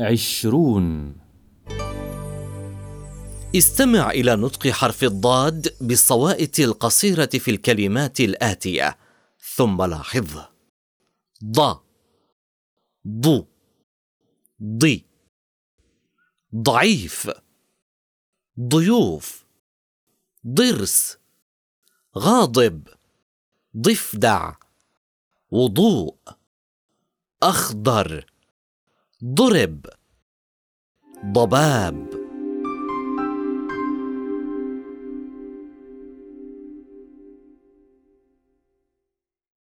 عشرون. استمع إلى نطق حرف الضاد بالصوائت القصيرة في الكلمات الآتية. ثم لاحظه ض. ض. ضي ضعيف. ضيوف. ضرس. غاضب. ضفدع. وضوء. أخضر. ضرب. ضباب.